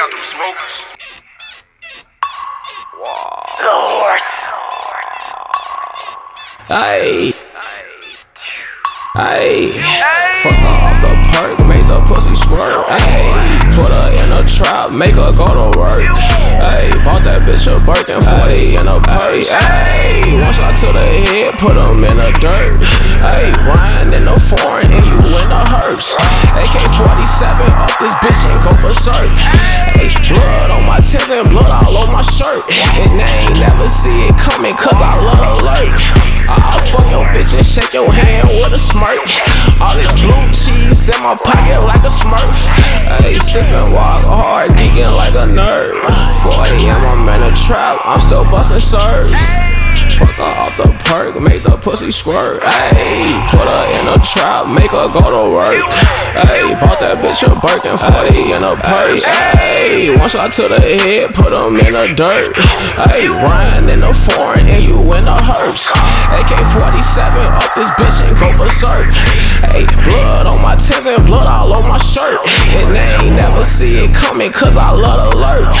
got them smokers. Lord. Hey. Hey. Fuck her off the perk, make the pussy squirt. Hey. Put her in a trap, make her go to work. Hey. Bought that bitch a Birkin 40 in a purse. Hey. One shot to the head, put him in the dirt. Hey. Ryan in the foreign and you in the hearse. AK 47 up this bitch and go berserk. Hey. Blood on my tits and blood all on my shirt. And they ain't never see it coming cause I love alert. I'll fuck your bitch and shake your hand with a smirk. All this blue cheese in my pocket like a smurf. Hey, sippin' Wockhardt, geeking like a nerd. 4 a.m. I'm in a trap, I'm still bustin' serves. Fuck her off the perk, make the pussy squirt. Ayy, put her in a trap, make her go to work. Ayy, bought that bitch a Birkin 40 in a purse. Ayy, one shot to the head, put him in the dirt. Ayy, Ryan in the foreign and you in the hearse. AK 47 up this bitch and go berserk. Ayy, blood on my tits and blood all on my shirt. And they ain't never see it coming cause I love alert.